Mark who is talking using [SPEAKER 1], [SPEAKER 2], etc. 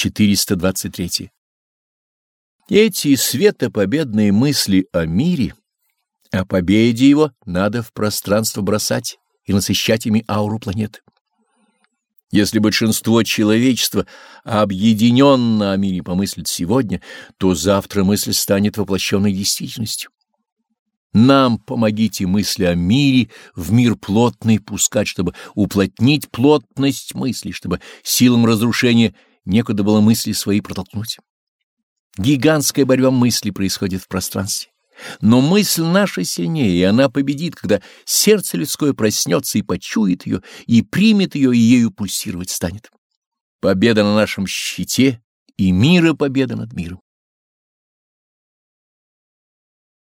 [SPEAKER 1] 423. Эти светопобедные мысли о мире, о победе его надо в пространство бросать и насыщать ими ауру планеты. Если большинство человечества объединенно о мире помыслит сегодня, то завтра мысль станет воплощенной действительностью. Нам помогите мысли о мире в мир плотный пускать, чтобы уплотнить плотность мысли, чтобы силам разрушения некуда было мысли свои протолкнуть. Гигантская борьба мыслей происходит в пространстве. Но мысль наша сильнее, и она победит, когда сердце людское проснется и почует ее, и примет ее, и ею пульсировать станет. Победа на нашем щите и мира победа над миром.